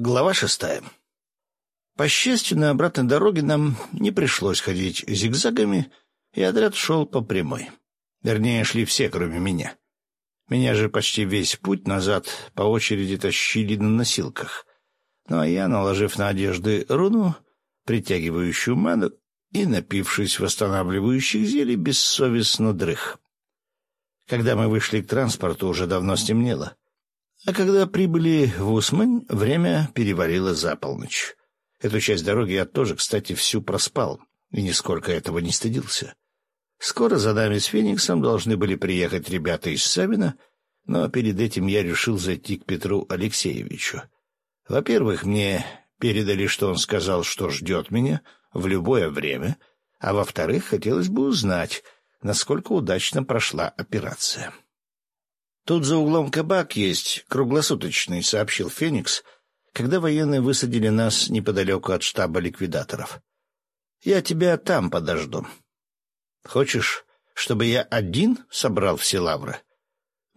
Глава шестая. По счастью, на обратной дороге нам не пришлось ходить зигзагами, и отряд шел по прямой. Вернее, шли все, кроме меня. Меня же почти весь путь назад по очереди тащили на носилках. Ну а я, наложив на одежды руну, притягивающую ману, и, напившись восстанавливающих зелий, бессовестно дрых. Когда мы вышли к транспорту, уже давно стемнело. А когда прибыли в Усмань, время перевалило за полночь. Эту часть дороги я тоже, кстати, всю проспал, и нисколько этого не стыдился. Скоро за нами с Фениксом должны были приехать ребята из Савина, но перед этим я решил зайти к Петру Алексеевичу. Во-первых, мне передали, что он сказал, что ждет меня в любое время, а во-вторых, хотелось бы узнать, насколько удачно прошла операция. «Тут за углом кабак есть, круглосуточный», — сообщил Феникс, когда военные высадили нас неподалеку от штаба ликвидаторов. «Я тебя там подожду». «Хочешь, чтобы я один собрал все лавры?»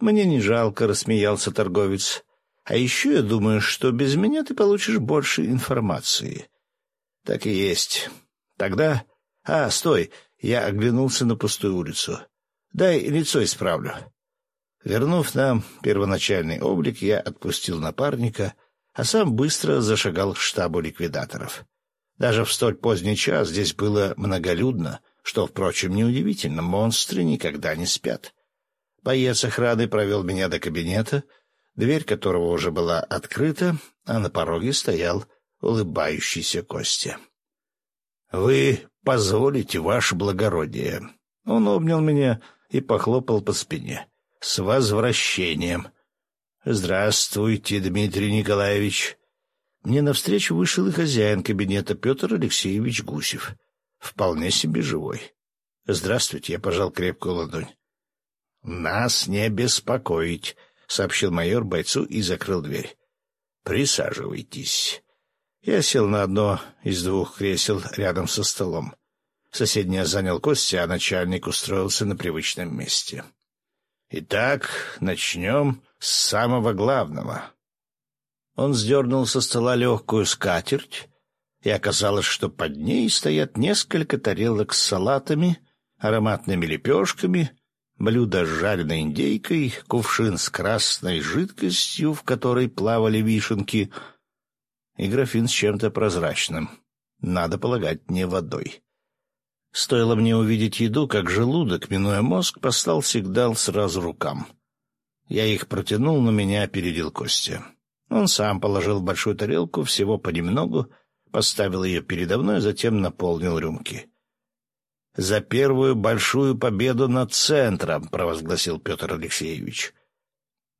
«Мне не жалко», — рассмеялся торговец. «А еще я думаю, что без меня ты получишь больше информации». «Так и есть. Тогда...» «А, стой!» — я оглянулся на пустую улицу. «Дай лицо исправлю». Вернув нам первоначальный облик, я отпустил напарника, а сам быстро зашагал к штабу ликвидаторов. Даже в столь поздний час здесь было многолюдно, что, впрочем, неудивительно, монстры никогда не спят. Боец охраны провел меня до кабинета, дверь которого уже была открыта, а на пороге стоял улыбающийся Костя. — Вы позволите, ваше благородие? Он обнял меня и похлопал по спине. — с возвращением. Здравствуйте, Дмитрий Николаевич. Мне навстречу вышел и хозяин кабинета Петр Алексеевич Гусев. Вполне себе живой. Здравствуйте, я пожал крепкую ладонь. Нас не беспокоить, сообщил майор бойцу и закрыл дверь. Присаживайтесь. Я сел на одно из двух кресел рядом со столом. Соседнее занял Костя, а начальник устроился на привычном месте. Итак, начнем с самого главного. Он сдернул со стола легкую скатерть, и оказалось, что под ней стоят несколько тарелок с салатами, ароматными лепешками, блюдо с жареной индейкой, кувшин с красной жидкостью, в которой плавали вишенки, и графин с чем-то прозрачным. Надо полагать, не водой. Стоило мне увидеть еду, как желудок, минуя мозг, послал сигнал сразу рукам. Я их протянул, но меня опередил Костя. Он сам положил в большую тарелку всего понемногу, поставил ее передо мной, затем наполнил рюмки. «За первую большую победу над центром», — провозгласил Петр Алексеевич.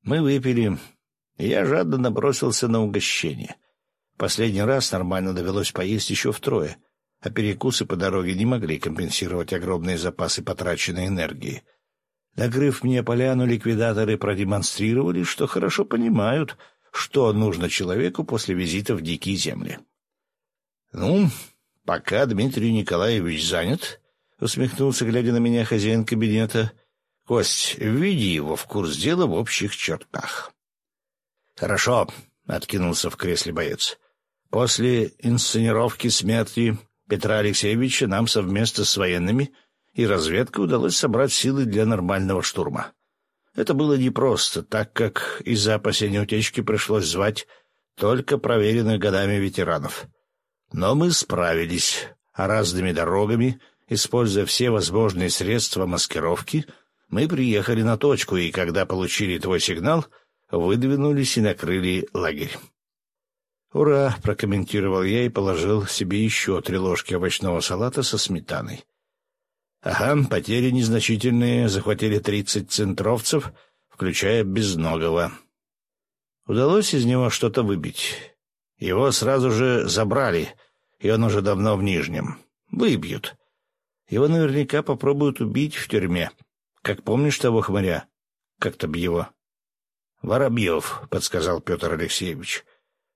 Мы выпили, я жадно набросился на угощение. Последний раз нормально довелось поесть еще втрое — а перекусы по дороге не могли компенсировать огромные запасы потраченной энергии. Накрыв мне поляну, ликвидаторы продемонстрировали, что хорошо понимают, что нужно человеку после визита в дикие земли. — Ну, пока Дмитрий Николаевич занят, — усмехнулся, глядя на меня хозяин кабинета, — Кость, введи его в курс дела в общих чертах. — Хорошо, — откинулся в кресле боец. — После инсценировки смерти Петра Алексеевича нам совместно с военными и разведкой удалось собрать силы для нормального штурма. Это было непросто, так как из-за опасения утечки пришлось звать только проверенных годами ветеранов. Но мы справились, а разными дорогами, используя все возможные средства маскировки, мы приехали на точку, и когда получили твой сигнал, выдвинулись и накрыли лагерь. «Ура!» — прокомментировал я и положил себе еще три ложки овощного салата со сметаной. «Ага, потери незначительные, захватили тридцать центровцев, включая Безногого. Удалось из него что-то выбить. Его сразу же забрали, и он уже давно в Нижнем. Выбьют. Его наверняка попробуют убить в тюрьме. Как помнишь того хмыря? Как-то б его?» «Воробьев», — подсказал Петр Алексеевич.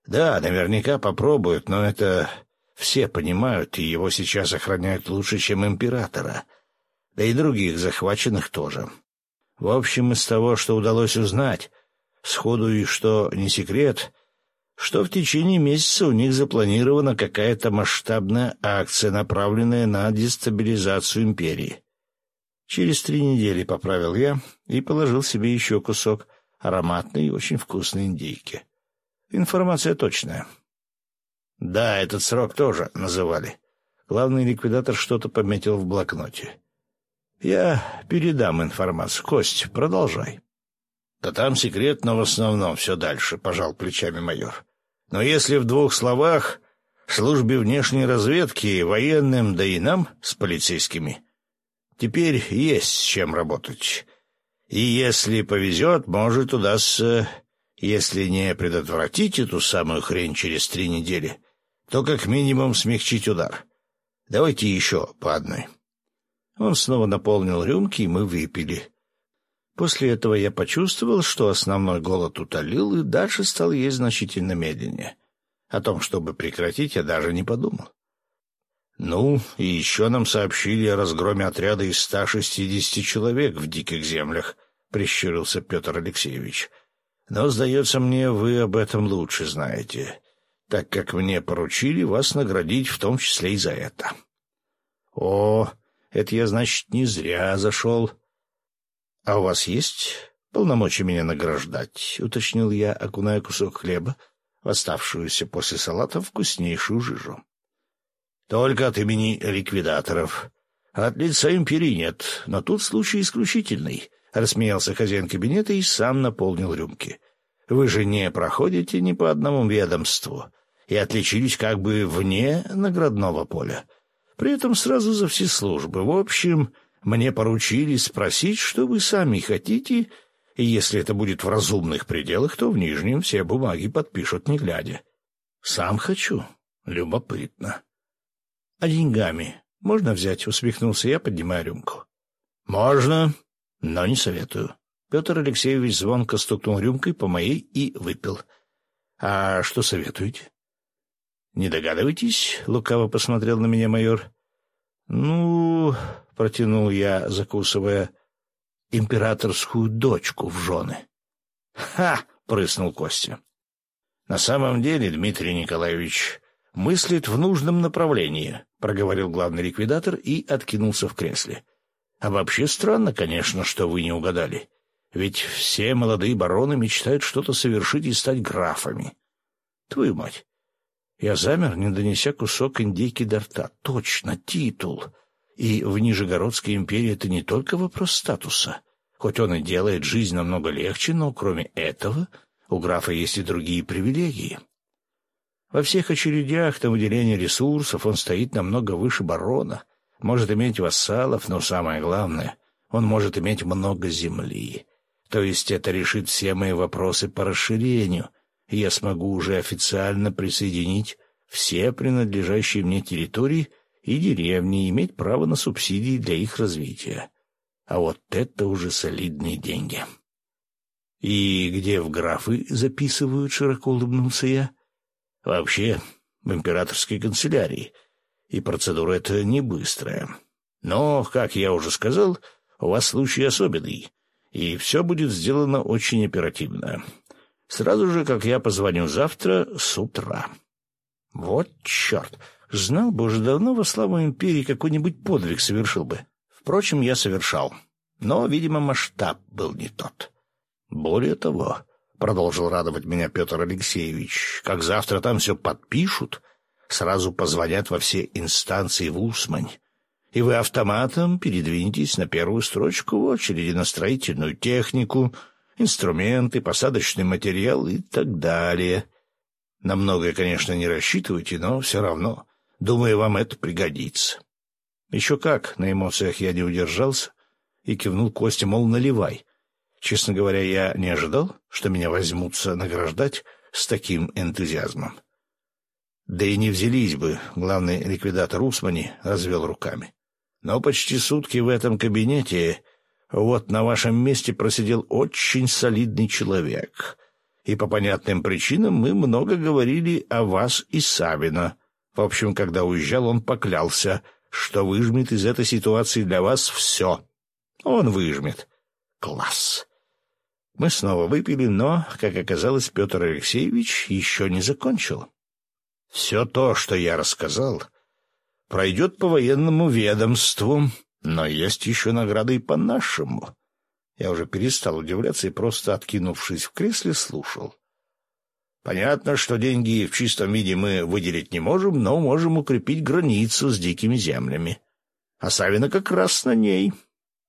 Да, наверняка попробуют, но это все понимают, и его сейчас охраняют лучше, чем императора. Да и других захваченных тоже. В общем, из того, что удалось узнать, сходу и что не секрет, что в течение месяца у них запланирована какая-то масштабная акция, направленная на дестабилизацию империи. Через три недели поправил я и положил себе еще кусок ароматной и очень вкусной индейки. Информация точная. Да, этот срок тоже называли. Главный ликвидатор что-то пометил в блокноте. Я передам информацию. Кость, продолжай. Да там секрет, но в основном все дальше, — пожал плечами майор. Но если в двух словах, службе внешней разведки, военным, да и нам с полицейскими, теперь есть с чем работать. И если повезет, может, удастся, если не предотвратить эту самую хрень через три недели, то как минимум смягчить удар. Давайте еще по одной. Он снова наполнил рюмки, и мы выпили. После этого я почувствовал, что основной голод утолил, и дальше стал есть значительно медленнее. О том, чтобы прекратить, я даже не подумал. Ну, и еще нам сообщили о разгроме отряда из 160 человек в диких землях, — прищурился Петр Алексеевич. Но, сдается мне, вы об этом лучше знаете, так как мне поручили вас наградить в том числе и за это. — О, это я, значит, не зря зашел. — А у вас есть полномочия меня награждать? — уточнил я, окуная кусок хлеба в оставшуюся после салата вкуснейшую жижу. — Только от имени ликвидаторов. От лица империи нет, но тут случай исключительный, — рассмеялся хозяин кабинета и сам наполнил рюмки. — Вы же не проходите ни по одному ведомству и отличились как бы вне наградного поля. — при этом сразу за все службы. В общем, мне поручили спросить, что вы сами хотите, и если это будет в разумных пределах, то в Нижнем все бумаги подпишут не глядя. Сам хочу. Любопытно. — А деньгами можно взять? — усмехнулся я, поднимая рюмку. — Можно, но не советую. Петр Алексеевич звонко стукнул рюмкой по моей и выпил. — А что советуете? «Не догадываетесь?» — лукаво посмотрел на меня майор. «Ну...» — протянул я, закусывая императорскую дочку в жены. «Ха!» — прыснул Костя. «На самом деле, Дмитрий Николаевич мыслит в нужном направлении», — проговорил главный ликвидатор и откинулся в кресле. «А вообще странно, конечно, что вы не угадали. Ведь все молодые бароны мечтают что-то совершить и стать графами. Твою мать, я замер, не донеся кусок индейки до рта. Точно, титул. И в Нижегородской империи это не только вопрос статуса. Хоть он и делает жизнь намного легче, но кроме этого у графа есть и другие привилегии. Во всех очередях на выделение ресурсов он стоит намного выше барона, может иметь вассалов, но самое главное, он может иметь много земли. То есть это решит все мои вопросы по расширению, я смогу уже официально присоединить все принадлежащие мне территории и деревни и иметь право на субсидии для их развития. А вот это уже солидные деньги. «И где в графы записывают?» — широко улыбнулся я. «Вообще, в императорской канцелярии. И процедура эта не быстрая. Но, как я уже сказал, у вас случай особенный, и все будет сделано очень оперативно. Сразу же, как я позвоню завтра с утра. Вот черт! Знал бы уже давно во славу империи какой-нибудь подвиг совершил бы. Впрочем, я совершал. Но, видимо, масштаб был не тот. Более того, — продолжил радовать меня Петр Алексеевич, — как завтра там все подпишут, сразу позвонят во все инстанции в Усмань, и вы автоматом передвинетесь на первую строчку в очереди на строительную технику — инструменты, посадочный материал и так далее. На многое, конечно, не рассчитывайте, но все равно, думаю, вам это пригодится. Еще как, на эмоциях я не удержался и кивнул Косте, мол, наливай. Честно говоря, я не ожидал, что меня возьмутся награждать с таким энтузиазмом. Да и не взялись бы, главный ликвидатор Усмани развел руками. Но почти сутки в этом кабинете вот на вашем месте просидел очень солидный человек. И по понятным причинам мы много говорили о вас и Савина. В общем, когда уезжал, он поклялся, что выжмет из этой ситуации для вас все. Он выжмет. Класс. Мы снова выпили, но, как оказалось, Петр Алексеевич еще не закончил. Все то, что я рассказал, пройдет по военному ведомству, но есть еще награды и по нашему. Я уже перестал удивляться и просто, откинувшись в кресле, слушал. Понятно, что деньги в чистом виде мы выделить не можем, но можем укрепить границу с дикими землями. А Савина как раз на ней.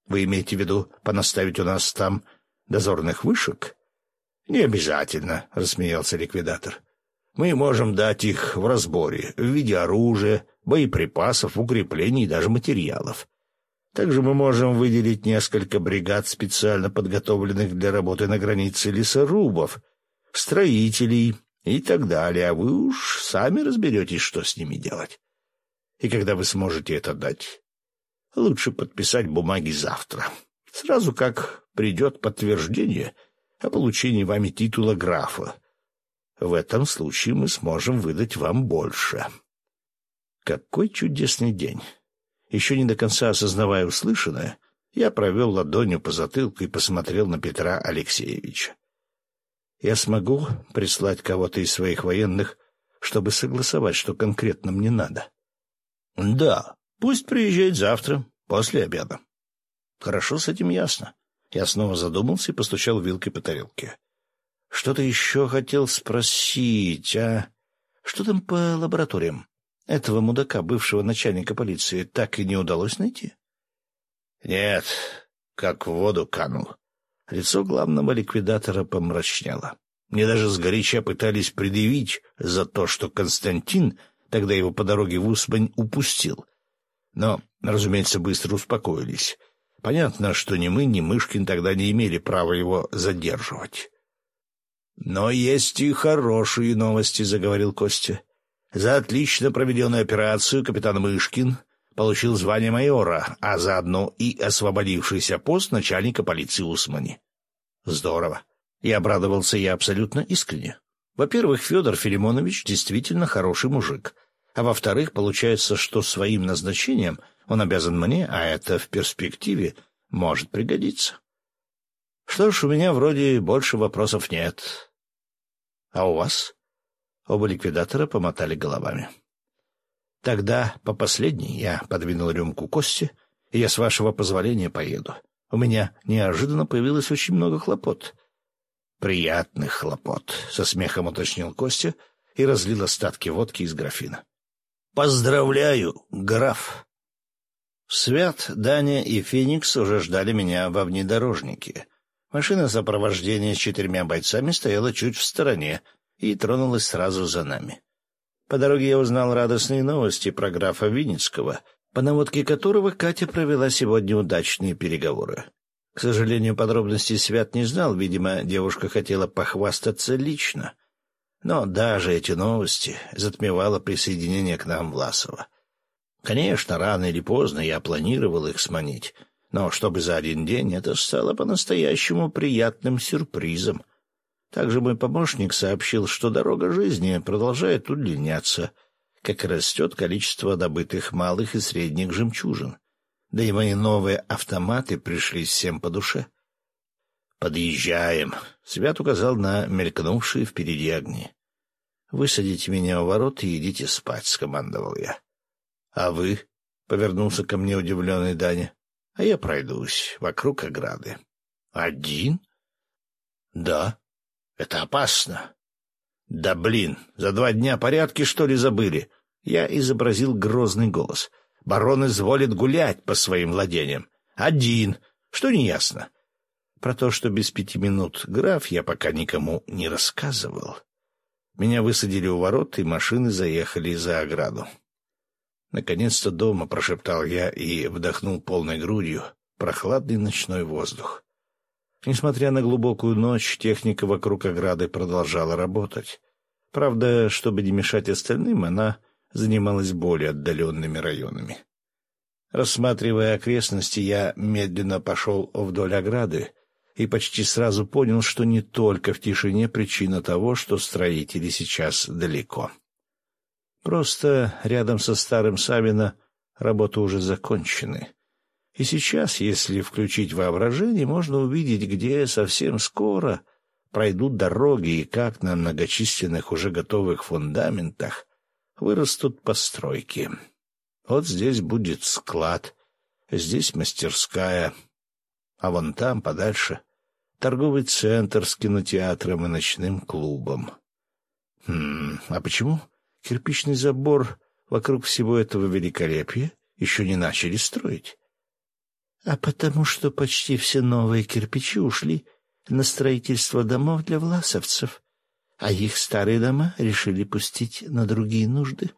Вы имеете в виду понаставить у нас там дозорных вышек? — Не обязательно, — рассмеялся ликвидатор. — Мы можем дать их в разборе в виде оружия, боеприпасов, укреплений и даже материалов. Также мы можем выделить несколько бригад, специально подготовленных для работы на границе лесорубов, строителей и так далее, а вы уж сами разберетесь, что с ними делать. И когда вы сможете это дать, лучше подписать бумаги завтра, сразу как придет подтверждение о получении вами титула графа. В этом случае мы сможем выдать вам больше. Какой чудесный день! Еще не до конца осознавая услышанное, я провел ладонью по затылку и посмотрел на Петра Алексеевича я смогу прислать кого-то из своих военных, чтобы согласовать, что конкретно мне надо? — Да, пусть приезжает завтра, после обеда. — Хорошо, с этим ясно. Я снова задумался и постучал вилкой по тарелке. — Что-то еще хотел спросить, а... Что там по лабораториям? Этого мудака, бывшего начальника полиции, так и не удалось найти? — Нет, как в воду канул. Лицо главного ликвидатора помрачнело. Мне даже сгоряча пытались предъявить за то, что Константин тогда его по дороге в Усмань упустил. Но, разумеется, быстро успокоились. Понятно, что ни мы, ни Мышкин тогда не имели права его задерживать. «Но есть и хорошие новости», — заговорил Костя. «За отлично проведенную операцию капитан Мышкин получил звание майора, а заодно и освободившийся пост начальника полиции Усмани. Здорово. И обрадовался я абсолютно искренне. Во-первых, Федор Филимонович действительно хороший мужик. А во-вторых, получается, что своим назначением он обязан мне, а это в перспективе может пригодиться. Что ж, у меня вроде больше вопросов нет. А у вас? Оба ликвидатора помотали головами. Тогда по последней я подвинул рюмку Кости, и я, с вашего позволения, поеду. У меня неожиданно появилось очень много хлопот. Приятных хлопот, — со смехом уточнил Костя и разлил остатки водки из графина. Поздравляю, граф! Свят, Даня и Феникс уже ждали меня во внедорожнике. Машина сопровождения с четырьмя бойцами стояла чуть в стороне и тронулась сразу за нами. По дороге я узнал радостные новости про графа Винницкого, по наводке которого Катя провела сегодня удачные переговоры. К сожалению, подробностей Свят не знал, видимо, девушка хотела похвастаться лично. Но даже эти новости затмевало присоединение к нам Власова. Конечно, рано или поздно я планировал их сманить, но чтобы за один день это стало по-настоящему приятным сюрпризом — также мой помощник сообщил, что дорога жизни продолжает удлиняться, как растет количество добытых малых и средних жемчужин. Да и мои новые автоматы пришли всем по душе. «Подъезжаем», — Свят указал на мелькнувшие впереди огни. «Высадите меня у ворот и идите спать», — скомандовал я. «А вы?» — повернулся ко мне удивленный Даня. «А я пройдусь вокруг ограды». «Один?» «Да», это опасно. Да блин, за два дня порядки, что ли, забыли? Я изобразил грозный голос. Барон изволит гулять по своим владениям. Один. Что неясно? Про то, что без пяти минут граф, я пока никому не рассказывал. Меня высадили у ворот, и машины заехали за ограду. Наконец-то дома, — прошептал я и вдохнул полной грудью прохладный ночной воздух. Несмотря на глубокую ночь, техника вокруг ограды продолжала работать. Правда, чтобы не мешать остальным, она занималась более отдаленными районами. Рассматривая окрестности, я медленно пошел вдоль ограды и почти сразу понял, что не только в тишине причина того, что строители сейчас далеко. Просто рядом со старым Савино работы уже закончены. И сейчас, если включить воображение, можно увидеть, где совсем скоро пройдут дороги и как на многочисленных уже готовых фундаментах вырастут постройки. Вот здесь будет склад, здесь мастерская, а вон там, подальше, торговый центр с кинотеатром и ночным клубом. Хм, а почему кирпичный забор вокруг всего этого великолепия еще не начали строить? А потому что почти все новые кирпичи ушли на строительство домов для власовцев, а их старые дома решили пустить на другие нужды.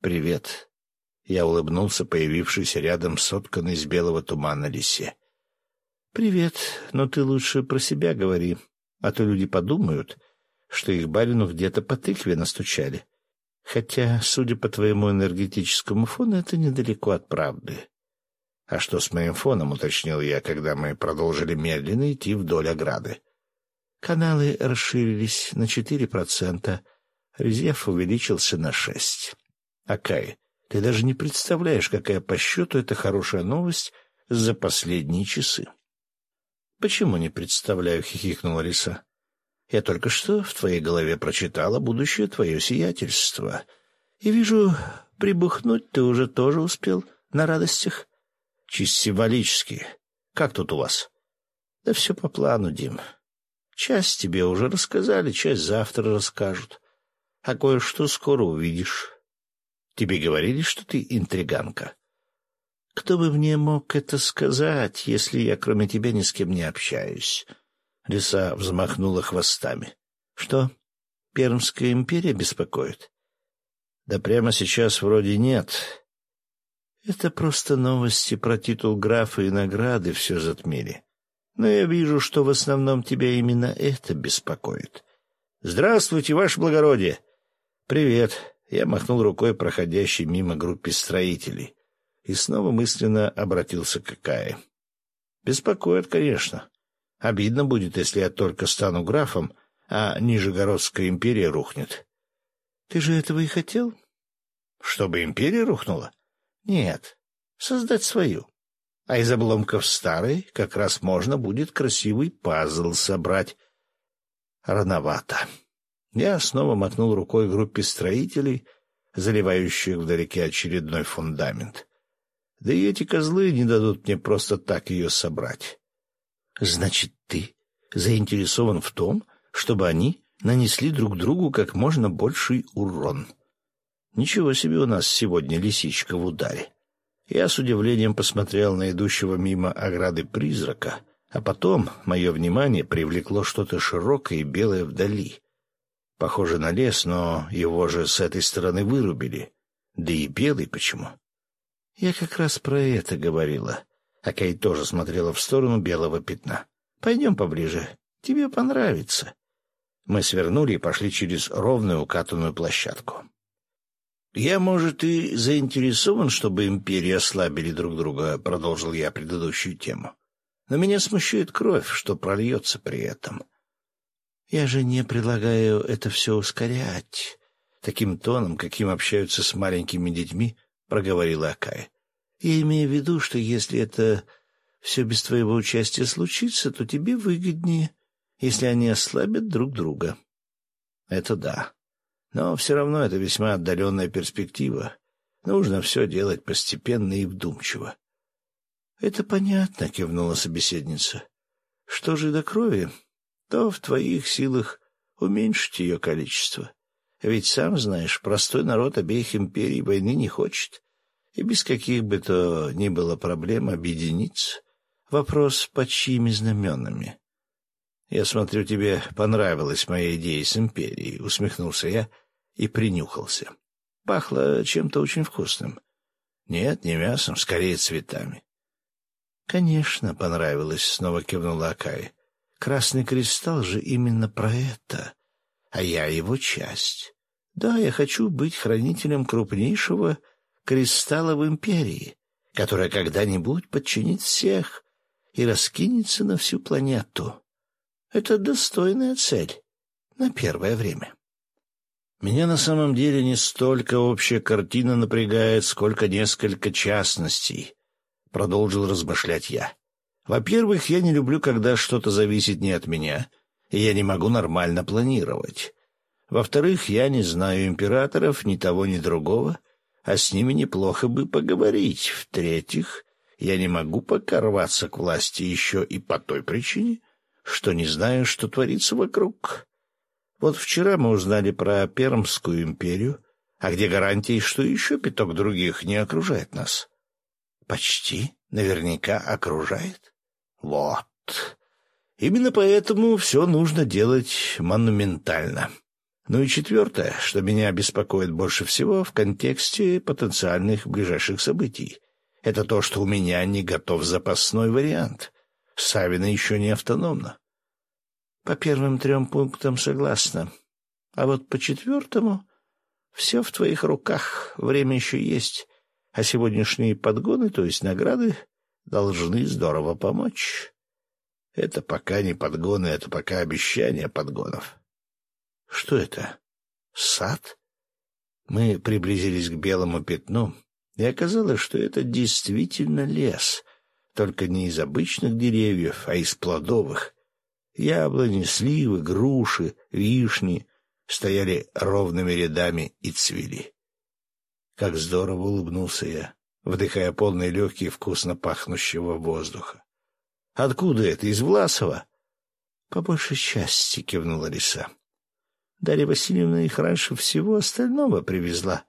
«Привет», — я улыбнулся появившийся рядом сотканный из белого тумана лисе. «Привет, но ты лучше про себя говори, а то люди подумают, что их барину где-то по тыкве настучали. Хотя, судя по твоему энергетическому фону, это недалеко от правды. «А что с моим фоном?» — уточнил я, когда мы продолжили медленно идти вдоль ограды. Каналы расширились на четыре процента, резерв увеличился на шесть. Акай, ты даже не представляешь, какая по счету это хорошая новость за последние часы. — Почему не представляю? — хихикнула Риса. — Я только что в твоей голове прочитала будущее твое сиятельство. И вижу, прибухнуть ты уже тоже успел на радостях. Чисто символически. Как тут у вас? Да все по плану, Дим. Часть тебе уже рассказали, часть завтра расскажут. А кое-что скоро увидишь. Тебе говорили, что ты интриганка? Кто бы мне мог это сказать, если я кроме тебя ни с кем не общаюсь? Лиса взмахнула хвостами. Что, Пермская империя беспокоит? Да прямо сейчас вроде нет. Это просто новости про титул графа и награды все затмили. Но я вижу, что в основном тебя именно это беспокоит. Здравствуйте, ваше благородие. Привет. Я махнул рукой проходящей мимо группе строителей и снова мысленно обратился к Кае. Беспокоит, конечно. Обидно будет, если я только стану графом, а Нижегородская империя рухнет. Ты же этого и хотел? Чтобы империя рухнула? Нет, создать свою. А из обломков старой как раз можно будет красивый пазл собрать. Рановато. Я снова мотнул рукой группе строителей, заливающих вдалеке очередной фундамент. Да и эти козлы не дадут мне просто так ее собрать. Значит, ты заинтересован в том, чтобы они нанесли друг другу как можно больший урон. Ничего себе у нас сегодня лисичка в ударе. Я с удивлением посмотрел на идущего мимо ограды призрака, а потом мое внимание привлекло что-то широкое и белое вдали. Похоже на лес, но его же с этой стороны вырубили. Да и белый почему? Я как раз про это говорила. А Кей тоже смотрела в сторону белого пятна. Пойдем поближе. Тебе понравится. Мы свернули и пошли через ровную укатанную площадку. «Я, может, и заинтересован, чтобы империи ослабили друг друга», — продолжил я предыдущую тему. «Но меня смущает кровь, что прольется при этом». «Я же не предлагаю это все ускорять», — таким тоном, каким общаются с маленькими детьми, — проговорила Акая. «Я имею в виду, что если это все без твоего участия случится, то тебе выгоднее, если они ослабят друг друга». «Это да», но все равно это весьма отдаленная перспектива. Нужно все делать постепенно и вдумчиво. — Это понятно, — кивнула собеседница. — Что же до крови, то в твоих силах уменьшить ее количество. Ведь, сам знаешь, простой народ обеих империй войны не хочет, и без каких бы то ни было проблем объединиться. Вопрос, под чьими знаменами? — Я смотрю, тебе понравилась моя идея с империей, — усмехнулся я, — и принюхался. Пахло чем-то очень вкусным. Нет, не мясом, скорее цветами. — Конечно, понравилось, — снова кивнула Акай. — Красный кристалл же именно про это, а я его часть. Да, я хочу быть хранителем крупнейшего кристалла в империи, которая когда-нибудь подчинит всех и раскинется на всю планету. Это достойная цель на первое время. Меня на самом деле не столько общая картина напрягает, сколько несколько частностей. продолжил размышлять я. Во-первых, я не люблю, когда что-то зависит не от меня, и я не могу нормально планировать. Во-вторых, я не знаю императоров, ни того, ни другого, а с ними неплохо бы поговорить. В-третьих, я не могу пока рваться к власти еще и по той причине, что не знаю, что творится вокруг. Вот вчера мы узнали про Пермскую империю, а где гарантии, что еще пяток других не окружает нас? Почти, наверняка окружает. Вот. Именно поэтому все нужно делать монументально. Ну и четвертое, что меня беспокоит больше всего в контексте потенциальных ближайших событий, это то, что у меня не готов запасной вариант. Савина еще не автономна. По первым трем пунктам согласна. А вот по четвертому все в твоих руках, время еще есть, а сегодняшние подгоны, то есть награды, должны здорово помочь. Это пока не подгоны, это пока обещания подгонов. Что это? Сад? Мы приблизились к белому пятну, и оказалось, что это действительно лес, только не из обычных деревьев, а из плодовых. Яблони, сливы, груши, вишни стояли ровными рядами и цвели. Как здорово улыбнулся я, вдыхая полные легкие вкусно пахнущего воздуха. Откуда это? Из Власова? По большей части, кивнула лиса. Дарья Васильевна их раньше всего остального привезла.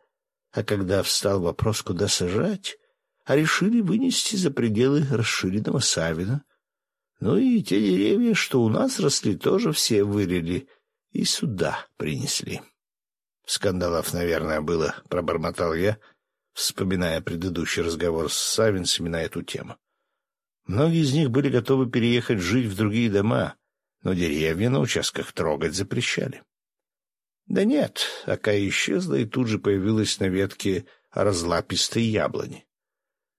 А когда встал вопрос, куда сажать, а решили вынести за пределы расширенного Савина. Ну и те деревья, что у нас росли, тоже все вырели и сюда принесли. Скандалов, наверное, было, — пробормотал я, вспоминая предыдущий разговор с Савинцами на эту тему. Многие из них были готовы переехать жить в другие дома, но деревья на участках трогать запрещали. Да нет, Ака исчезла и тут же появилась на ветке разлапистой яблони.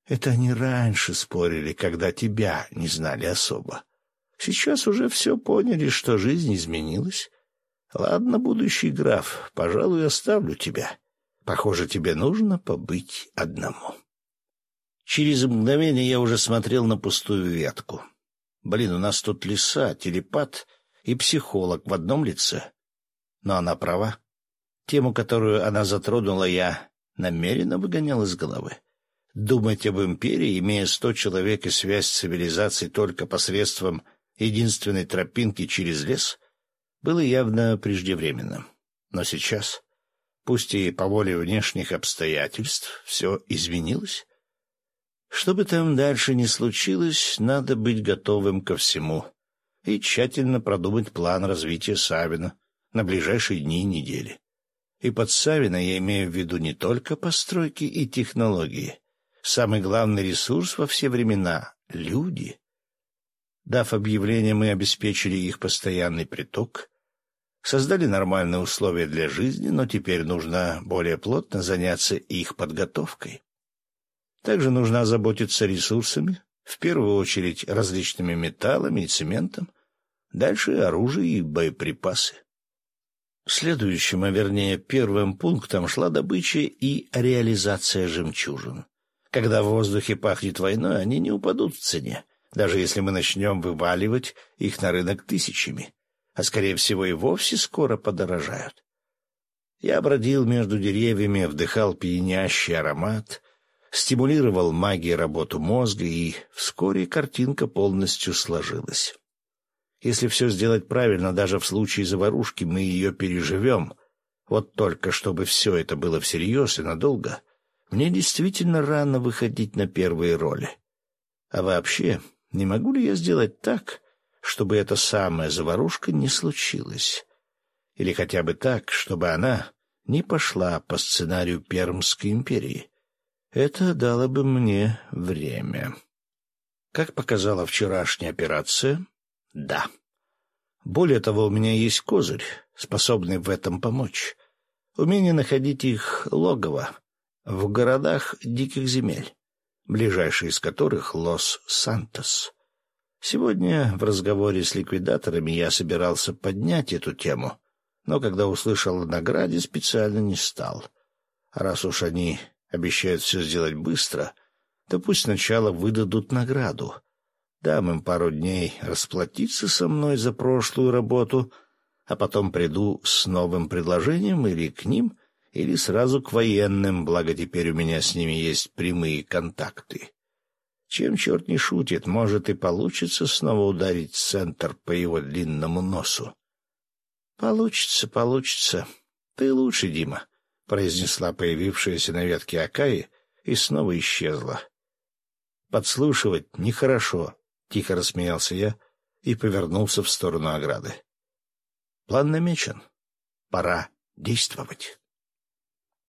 Это они раньше спорили, когда тебя не знали особо. Сейчас уже все поняли, что жизнь изменилась. Ладно, будущий граф, пожалуй, оставлю тебя. Похоже, тебе нужно побыть одному. Через мгновение я уже смотрел на пустую ветку. Блин, у нас тут лиса, телепат и психолог в одном лице. Но она права. Тему, которую она затронула, я намеренно выгонял из головы. Думать об империи, имея сто человек и связь с цивилизацией только посредством единственной тропинки через лес, было явно преждевременно. Но сейчас, пусть и по воле внешних обстоятельств, все изменилось. Что бы там дальше ни случилось, надо быть готовым ко всему и тщательно продумать план развития Савина на ближайшие дни и недели. И под Савина я имею в виду не только постройки и технологии. Самый главный ресурс во все времена — люди. Дав объявление, мы обеспечили их постоянный приток, создали нормальные условия для жизни, но теперь нужно более плотно заняться их подготовкой. Также нужно озаботиться ресурсами, в первую очередь различными металлами и цементом, дальше оружие и боеприпасы. Следующим, а вернее первым пунктом шла добыча и реализация жемчужин. Когда в воздухе пахнет войной, они не упадут в цене, даже если мы начнем вываливать их на рынок тысячами, а, скорее всего, и вовсе скоро подорожают. Я бродил между деревьями, вдыхал пьянящий аромат, стимулировал магией работу мозга, и вскоре картинка полностью сложилась. Если все сделать правильно, даже в случае заварушки мы ее переживем. Вот только чтобы все это было всерьез и надолго, мне действительно рано выходить на первые роли. А вообще, не могу ли я сделать так, чтобы эта самая заварушка не случилась? Или хотя бы так, чтобы она не пошла по сценарию Пермской империи? Это дало бы мне время. Как показала вчерашняя операция, да. Более того, у меня есть козырь, способный в этом помочь. Умение находить их логово в городах диких земель, ближайший из которых Лос-Сантос. Сегодня в разговоре с ликвидаторами я собирался поднять эту тему, но когда услышал о награде, специально не стал. Раз уж они обещают все сделать быстро, то пусть сначала выдадут награду. Дам им пару дней расплатиться со мной за прошлую работу, а потом приду с новым предложением или к ним, или сразу к военным, благо теперь у меня с ними есть прямые контакты. Чем черт не шутит, может и получится снова ударить центр по его длинному носу. — Получится, получится. Ты лучше, Дима, — произнесла появившаяся на ветке Акаи и снова исчезла. — Подслушивать нехорошо, — тихо рассмеялся я и повернулся в сторону ограды. План намечен. Пора действовать.